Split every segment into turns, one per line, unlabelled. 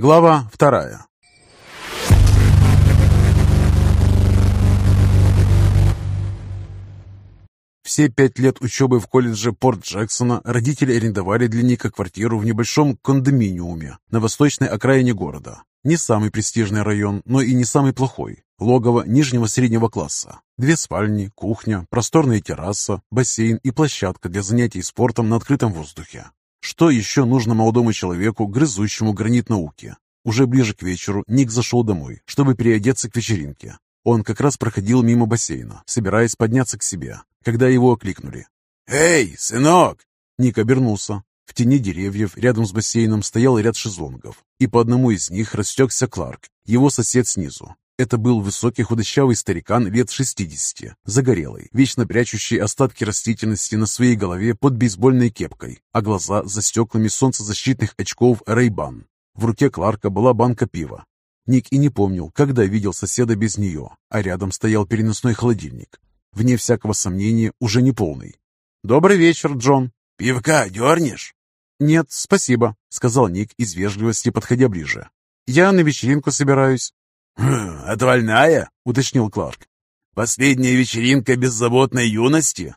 Глава вторая. Все пять лет учебы в колледже Порт-Джексона родители арендовали для Ника квартиру в небольшом кондоминиуме на восточной окраине города. Не самый престижный район, но и не самый плохой. Логово нижнего среднего класса. Две спальни, кухня, просторная терраса, бассейн и площадка для занятий спортом на открытом воздухе. Что еще нужно молодому человеку, грызущему гранит науки? Уже ближе к вечеру Ник зашел домой, чтобы переодеться к вечеринке. Он как раз проходил мимо бассейна, собираясь подняться к себе, когда его окликнули.
«Эй, сынок!»
Ник обернулся. В тени деревьев рядом с бассейном стоял ряд шезлонгов, и по одному из них растекся Кларк, его сосед снизу. Это был высокий худощавый старикан лет 60, загорелый, вечно прячущий остатки растительности на своей голове под бейсбольной кепкой, а глаза за стеклами солнцезащитных очков Рейбан. В руке Кларка была банка пива. Ник и не помнил, когда видел соседа без нее, а рядом стоял переносной холодильник. Вне всякого сомнения, уже не полный. «Добрый вечер, Джон!»
«Пивка дернешь?»
«Нет, спасибо», — сказал Ник из вежливости, подходя ближе. «Я на вечеринку собираюсь».
«Хм, «Отвальная?»
— уточнил Кларк.
«Последняя вечеринка беззаботной юности?»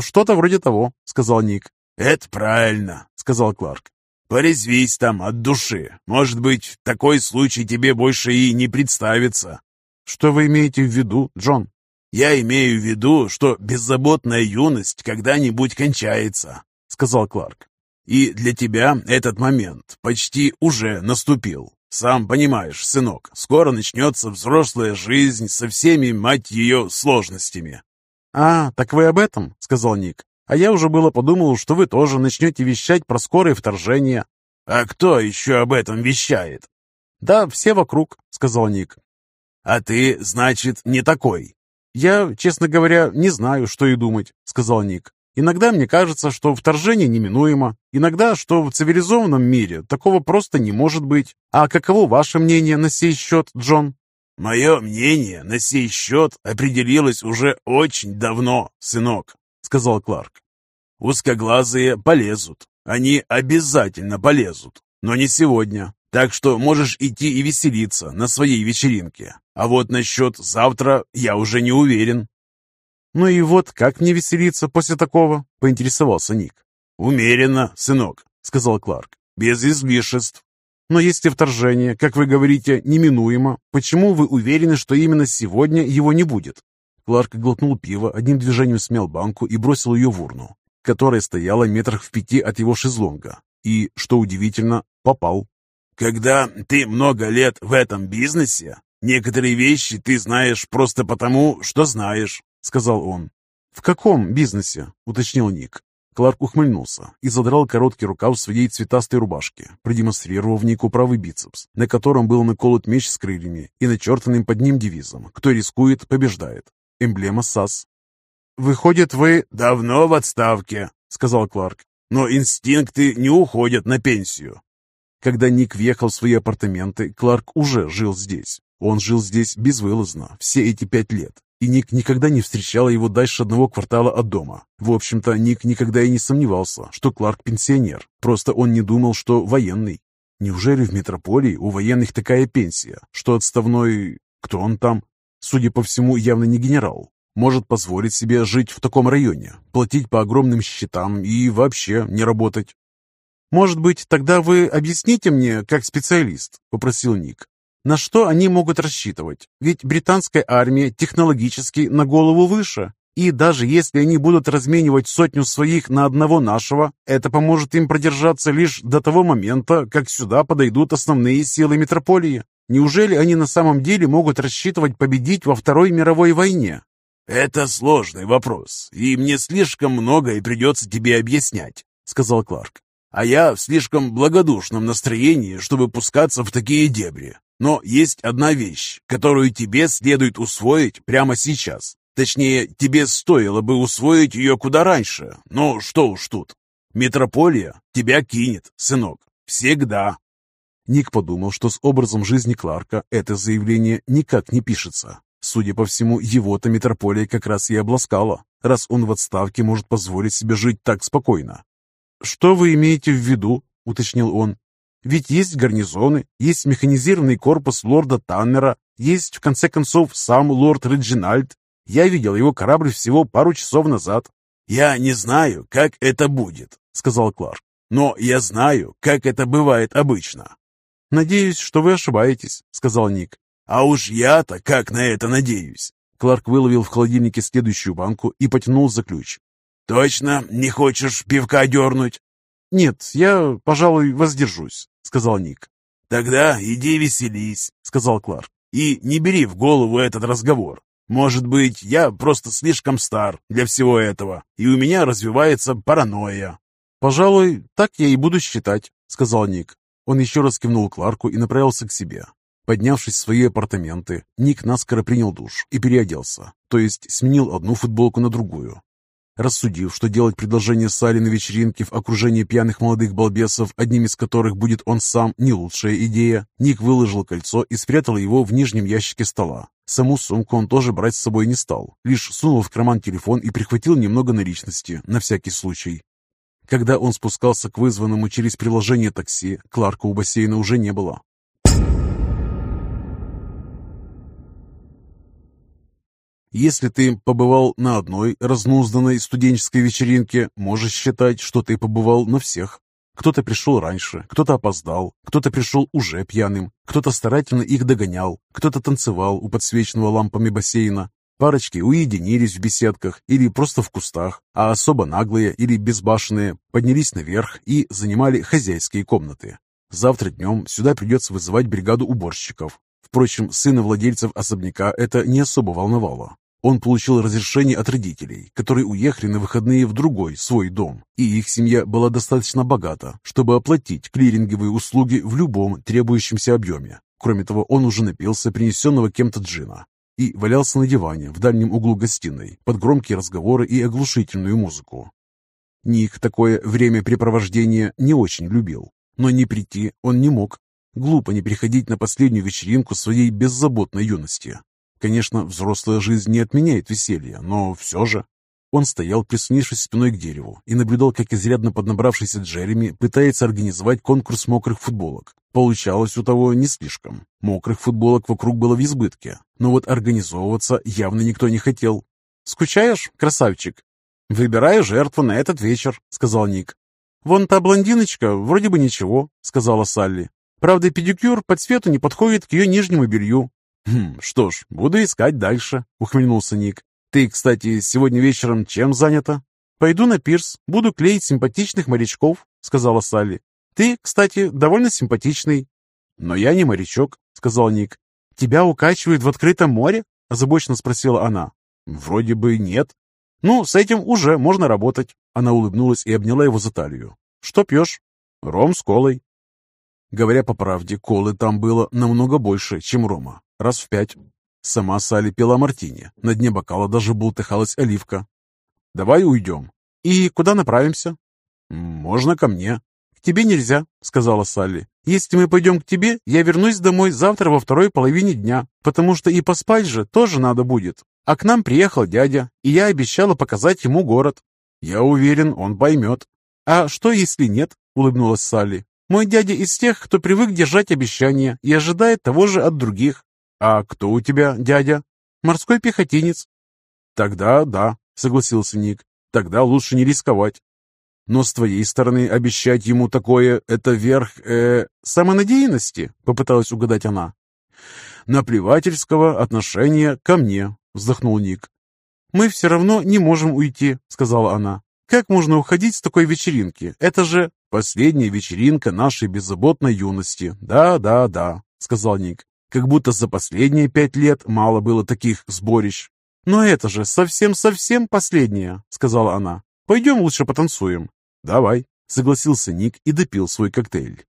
«Что-то вроде того», — сказал Ник.
«Это правильно», — сказал Кларк. «Порезвись там от души. Может быть, такой случай тебе больше и не представится».
«Что вы имеете в виду, Джон?»
«Я имею в виду, что беззаботная юность когда-нибудь кончается», — сказал Кларк. «И для тебя этот момент почти уже наступил. Сам понимаешь, сынок, скоро начнется взрослая жизнь со всеми, мать ее, сложностями.
«А, так вы об этом?» — сказал Ник. «А я уже было подумал, что вы тоже начнете вещать про скорое вторжение».
«А кто еще об этом вещает?»
«Да, все вокруг», — сказал Ник.
«А ты, значит, не такой?»
«Я, честно говоря, не знаю, что и думать», — сказал Ник. Иногда мне кажется, что вторжение неминуемо, иногда, что в цивилизованном мире такого просто не может быть. А каково ваше мнение на сей счет, Джон?
Мое мнение на сей счет определилось уже очень давно, сынок, сказал Кларк. Узкоглазые полезут. Они обязательно полезут, но не сегодня. Так что можешь идти и веселиться на своей вечеринке. А вот насчет завтра я уже не уверен.
«Ну и вот как мне веселиться после такого?» — поинтересовался Ник.
«Умеренно, сынок», — сказал Кларк, — «без излишеств».
«Но если вторжение, как вы говорите, неминуемо, почему вы уверены, что именно сегодня его не будет?» Кларк глотнул пиво, одним движением смял банку и бросил ее в урну, которая стояла метрах в пяти от его шезлонга. И, что удивительно, попал.
«Когда ты много лет в этом бизнесе, некоторые вещи ты знаешь просто потому, что знаешь сказал он.
«В каком бизнесе?» — уточнил Ник. Кларк ухмыльнулся и задрал короткий рукав своей цветастой рубашки, продемонстрировав Нику правый бицепс, на котором был наколот меч с крыльями и начертанным под ним девизом «Кто рискует, побеждает». Эмблема САС. «Выходит, вы...»
«Давно в отставке», — сказал Кларк. «Но инстинкты не уходят на пенсию».
Когда Ник въехал в свои апартаменты, Кларк уже жил здесь. Он жил здесь безвылазно все эти пять лет, и Ник никогда не встречала его дальше одного квартала от дома. В общем-то, Ник никогда и не сомневался, что Кларк пенсионер, просто он не думал, что военный. Неужели в метрополии у военных такая пенсия, что отставной... Кто он там? Судя по всему, явно не генерал. Может позволить себе жить в таком районе, платить по огромным счетам и вообще не работать. «Может быть, тогда вы объясните мне, как специалист?» – попросил Ник. На что они могут рассчитывать? Ведь британская армия технологически на голову выше. И даже если они будут разменивать сотню своих на одного нашего, это поможет им продержаться лишь до того момента, как сюда подойдут основные силы метрополии. Неужели они на самом деле могут рассчитывать победить во Второй мировой войне?
«Это сложный вопрос, и мне слишком многое придется тебе объяснять», — сказал Кларк. «А я в слишком благодушном настроении, чтобы пускаться в такие дебри. Но есть одна вещь, которую тебе следует усвоить прямо сейчас. Точнее, тебе стоило бы усвоить ее куда раньше. Но что уж тут. Метрополия тебя кинет, сынок. Всегда.
Ник подумал, что с образом жизни Кларка это заявление никак не пишется. Судя по всему, его-то метрополия как раз и обласкала, раз он в отставке может позволить себе жить так спокойно. «Что вы имеете в виду?» — уточнил он. Ведь есть гарнизоны, есть механизированный корпус лорда Таннера, есть, в конце концов, сам лорд Реджинальд. Я видел его корабль всего пару часов назад.
«Я не знаю, как это будет», — сказал Кларк. «Но я знаю, как это бывает обычно».
«Надеюсь, что вы ошибаетесь», — сказал Ник.
«А уж я-то как на это надеюсь?»
Кларк выловил в холодильнике следующую банку и потянул за ключ.
«Точно не хочешь пивка дернуть?»
«Нет, я, пожалуй, воздержусь», — сказал Ник.
«Тогда иди веселись», — сказал Кларк. «И не бери в голову этот разговор. Может быть, я просто слишком стар для всего этого, и у меня развивается паранойя».
«Пожалуй, так я и буду считать», — сказал Ник. Он еще раз кивнул Кларку и направился к себе. Поднявшись в свои апартаменты, Ник наскоро принял душ и переоделся, то есть сменил одну футболку на другую. Рассудив, что делать предложение Салли на вечеринке в окружении пьяных молодых балбесов, одним из которых будет он сам, не лучшая идея, Ник выложил кольцо и спрятал его в нижнем ящике стола. Саму сумку он тоже брать с собой не стал, лишь сунул в карман телефон и прихватил немного наличности, на всякий случай. Когда он спускался к вызванному через приложение такси, Кларка у бассейна уже не было. Если ты побывал на одной разнузданной студенческой вечеринке, можешь считать, что ты побывал на всех. Кто-то пришел раньше, кто-то опоздал, кто-то пришел уже пьяным, кто-то старательно их догонял, кто-то танцевал у подсвеченного лампами бассейна. Парочки уединились в беседках или просто в кустах, а особо наглые или безбашенные поднялись наверх и занимали хозяйские комнаты. Завтра днем сюда придется вызывать бригаду уборщиков. Впрочем, сына владельцев особняка это не особо волновало. Он получил разрешение от родителей, которые уехали на выходные в другой, свой дом, и их семья была достаточно богата, чтобы оплатить клиринговые услуги в любом требующемся объеме. Кроме того, он уже напился принесенного кем-то джина и валялся на диване в дальнем углу гостиной под громкие разговоры и оглушительную музыку. Ник такое времяпрепровождение не очень любил, но не прийти он не мог. Глупо не приходить на последнюю вечеринку своей беззаботной юности. Конечно, взрослая жизнь не отменяет веселья, но все же... Он стоял, прислонившись спиной к дереву, и наблюдал, как изрядно поднабравшийся Джереми пытается организовать конкурс мокрых футболок. Получалось у того не слишком. Мокрых футболок вокруг было в избытке, но вот организовываться явно никто не хотел. «Скучаешь, красавчик?» «Выбираю жертву на этот вечер», — сказал Ник. «Вон та блондиночка, вроде бы ничего», — сказала Салли. «Правда, педикюр по цвету не подходит к ее нижнему белью. «Хм, что ж, буду искать дальше», — ухмыльнулся Ник. «Ты, кстати, сегодня вечером чем занята?» «Пойду на пирс, буду клеить симпатичных морячков», — сказала Салли. «Ты, кстати, довольно симпатичный». «Но я не морячок», — сказал Ник. «Тебя укачивают в открытом море?» — озабоченно спросила она. «Вроде бы нет». «Ну, с этим уже можно работать». Она улыбнулась и обняла его за талию. «Что пьешь?» «Ром с колой». Говоря по правде, колы там было намного больше, чем рома раз в пять. Сама Салли пила мартини, на дне бокала даже бултыхалась оливка. «Давай уйдем». «И куда направимся?» «Можно ко мне». «К тебе нельзя», — сказала Салли. «Если мы пойдем к тебе, я вернусь домой завтра во второй половине дня, потому что и поспать же тоже надо будет. А к нам приехал дядя, и я обещала показать ему город». «Я уверен, он поймет». «А что, если нет?» — улыбнулась Салли. «Мой дядя из тех, кто привык держать обещания и ожидает того же от других. «А кто у тебя, дядя?» «Морской пехотинец». «Тогда да», — согласился Ник. «Тогда лучше не рисковать». «Но с твоей стороны обещать ему такое — это верх, э, самонадеянности?» — попыталась угадать она. «Наплевательского отношения ко мне», — вздохнул Ник. «Мы все равно не можем уйти», — сказала она. «Как можно уходить с такой вечеринки? Это же...» «Последняя вечеринка нашей беззаботной юности. Да, да, да», — сказал Ник как будто за последние пять лет мало было таких сборищ. «Но это же совсем-совсем последнее», — сказала она. «Пойдем лучше потанцуем». «Давай», — согласился Ник и допил свой коктейль.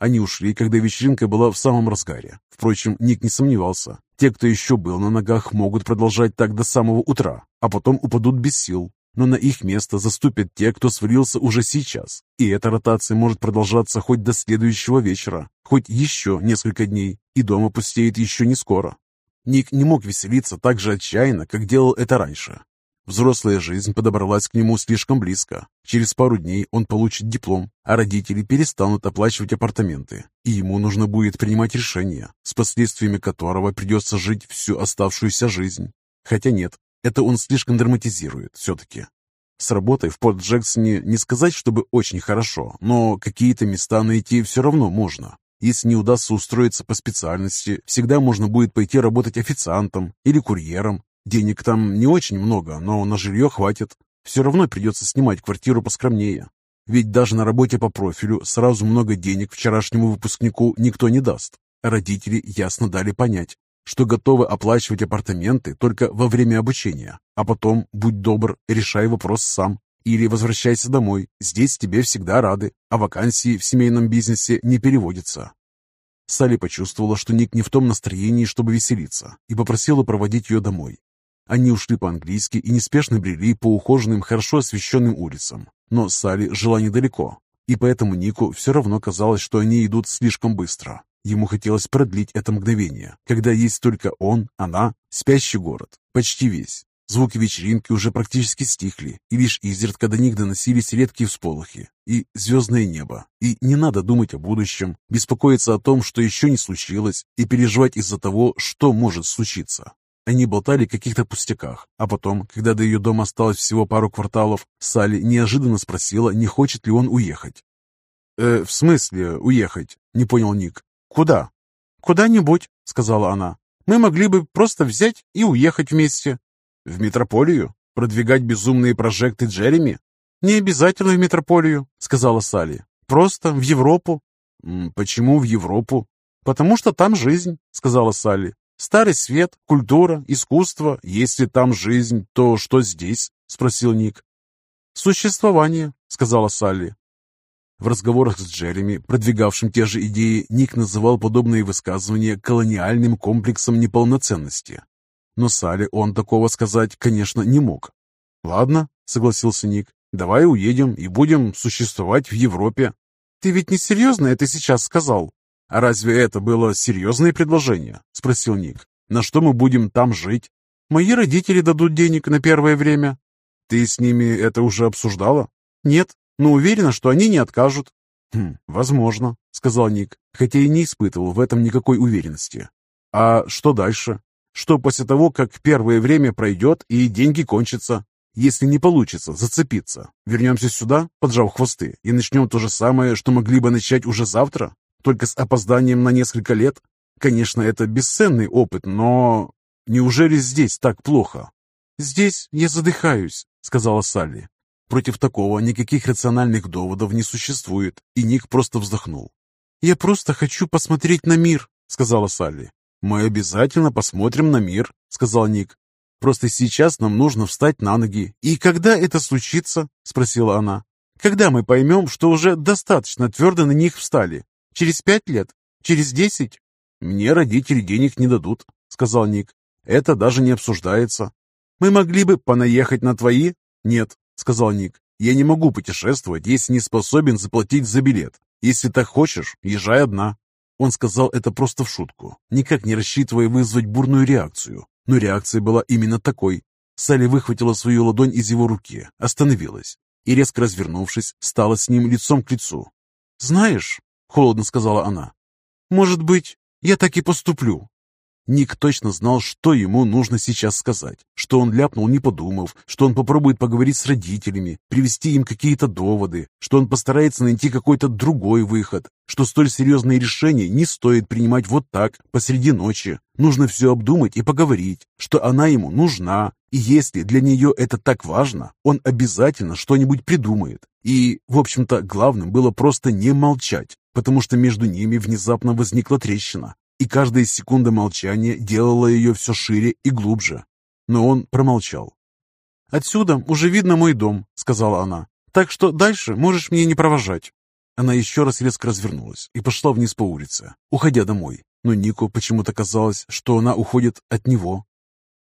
Они ушли, когда вечеринка была в самом разгаре. Впрочем, Ник не сомневался. Те, кто еще был на ногах, могут продолжать так до самого утра, а потом упадут без сил но на их место заступят те, кто свалился уже сейчас. И эта ротация может продолжаться хоть до следующего вечера, хоть еще несколько дней, и дома пустеет еще не скоро. Ник не мог веселиться так же отчаянно, как делал это раньше. Взрослая жизнь подобралась к нему слишком близко. Через пару дней он получит диплом, а родители перестанут оплачивать апартаменты, и ему нужно будет принимать решение, с последствиями которого придется жить всю оставшуюся жизнь. Хотя нет, это он слишком драматизирует все-таки. С работой в Порт Джексоне не сказать, чтобы очень хорошо, но какие-то места найти все равно можно. Если не удастся устроиться по специальности, всегда можно будет пойти работать официантом или курьером Денег там не очень много, но на жилье хватит. Все равно придется снимать квартиру поскромнее. Ведь даже на работе по профилю сразу много денег вчерашнему выпускнику никто не даст. Родители ясно дали понять, что готовы оплачивать апартаменты только во время обучения, а потом, будь добр, решай вопрос сам. Или возвращайся домой, здесь тебе всегда рады, а вакансии в семейном бизнесе не переводятся. Салли почувствовала, что Ник не в том настроении, чтобы веселиться, и попросила проводить ее домой. Они ушли по-английски и неспешно брели по ухоженным, хорошо освещенным улицам. Но Салли жила недалеко, и поэтому Нику все равно казалось, что они идут слишком быстро. Ему хотелось продлить это мгновение, когда есть только он, она, спящий город, почти весь. Звуки вечеринки уже практически стихли, и лишь изредка до них доносились редкие всполохи и звездное небо. И не надо думать о будущем, беспокоиться о том, что еще не случилось, и переживать из-за того, что может случиться. Они болтали о каких-то пустяках, а потом, когда до ее дома осталось всего пару кварталов, Салли неожиданно спросила, не хочет ли он уехать. «Э, «В смысле уехать?» — не понял Ник. «Куда?» «Куда-нибудь», — сказала она. «Мы могли бы просто взять и уехать вместе». «В метрополию? Продвигать безумные прожекты Джереми?» «Не обязательно в метрополию», — сказала Салли. «Просто в Европу». «Почему в Европу?» «Потому что там жизнь», — сказала Салли. Старый свет, культура, искусство. Если там жизнь, то что здесь? Спросил Ник. Существование, сказала Салли. В разговорах с Джереми, продвигавшим те же идеи, Ник называл подобные высказывания колониальным комплексом неполноценности. Но Салли он такого сказать, конечно, не мог. «Ладно», — согласился Ник, — «давай уедем и будем существовать в Европе». «Ты ведь не серьезно это сейчас сказал?» «А разве это было серьезное предложение?» – спросил Ник. «На что мы будем там жить?» «Мои родители дадут денег на первое время». «Ты с ними это уже обсуждала?» «Нет, но уверена, что они не откажут». «Хм, возможно», — сказал Ник, хотя и не испытывал в этом никакой уверенности. «А что дальше? Что после того, как первое время пройдет и деньги кончатся? Если не получится зацепиться, вернемся сюда, поджав хвосты, и начнем то же самое, что могли бы начать уже завтра?» только с опозданием на несколько лет. Конечно, это бесценный опыт, но неужели здесь так плохо? «Здесь я задыхаюсь», — сказала Салли. Против такого никаких рациональных доводов не существует, и Ник просто вздохнул. «Я просто хочу посмотреть на мир», — сказала Салли. «Мы обязательно посмотрим на мир», — сказал Ник. «Просто сейчас нам нужно встать на ноги». «И когда это случится?» — спросила она. «Когда мы поймем, что уже достаточно твердо на них встали?» Через пять лет? Через десять?» «Мне родители денег не дадут», — сказал Ник. «Это даже не обсуждается». «Мы могли бы понаехать на твои?» «Нет», — сказал Ник. «Я не могу путешествовать, если не способен заплатить за билет. Если так хочешь, езжай одна». Он сказал это просто в шутку, никак не рассчитывая вызвать бурную реакцию. Но реакция была именно такой. Салли выхватила свою ладонь из его руки, остановилась и, резко развернувшись, стала с ним лицом к лицу. «Знаешь, холодно сказала она. «Может быть, я так и поступлю». Ник точно знал, что ему нужно сейчас сказать, что он ляпнул, не подумав, что он попробует поговорить с родителями, привести им какие-то доводы, что он постарается найти какой-то другой выход, что столь серьезные решения не стоит принимать вот так, посреди ночи. Нужно все обдумать и поговорить, что она ему нужна, и если для нее это так важно, он обязательно что-нибудь придумает. И, в общем-то, главным было просто не молчать, потому что между ними внезапно возникла трещина, и каждая секунда молчания делала ее все шире и глубже. Но он промолчал. «Отсюда уже видно мой дом», — сказала она, «так что дальше можешь мне не провожать». Она еще раз резко развернулась и пошла вниз по улице, уходя домой. Но Нику почему-то казалось, что она уходит от него.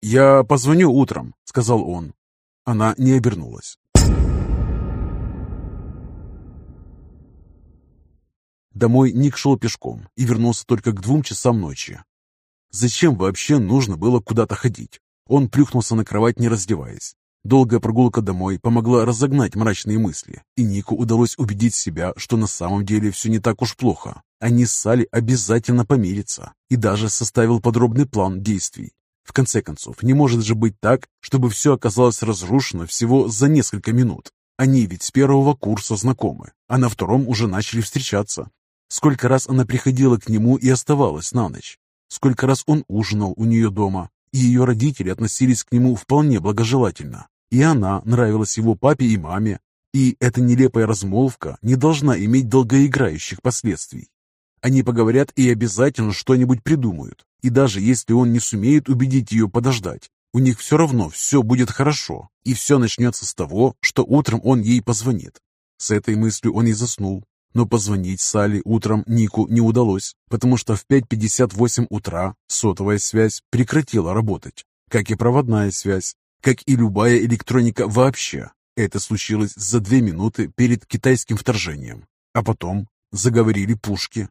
«Я позвоню утром», — сказал он. Она не обернулась. Домой Ник шел пешком и вернулся только к двум часам ночи. Зачем вообще нужно было куда-то ходить? Он плюхнулся на кровать, не раздеваясь. Долгая прогулка домой помогла разогнать мрачные мысли, и Нику удалось убедить себя, что на самом деле все не так уж плохо. Они с Салли обязательно помирятся, и даже составил подробный план действий. В конце концов, не может же быть так, чтобы все оказалось разрушено всего за несколько минут. Они ведь с первого курса знакомы, а на втором уже начали встречаться. Сколько раз она приходила к нему и оставалась на ночь. Сколько раз он ужинал у нее дома, и ее родители относились к нему вполне благожелательно. И она нравилась его папе и маме, и эта нелепая размолвка не должна иметь долгоиграющих последствий. Они поговорят и обязательно что-нибудь придумают, и даже если он не сумеет убедить ее подождать, у них все равно все будет хорошо, и все начнется с того, что утром он ей позвонит. С этой мыслью он и заснул. Но позвонить Салли утром Нику не удалось, потому что в 5.58 утра сотовая связь прекратила работать, как и проводная связь, как и любая электроника вообще. Это случилось за две минуты перед китайским вторжением. А потом заговорили пушки,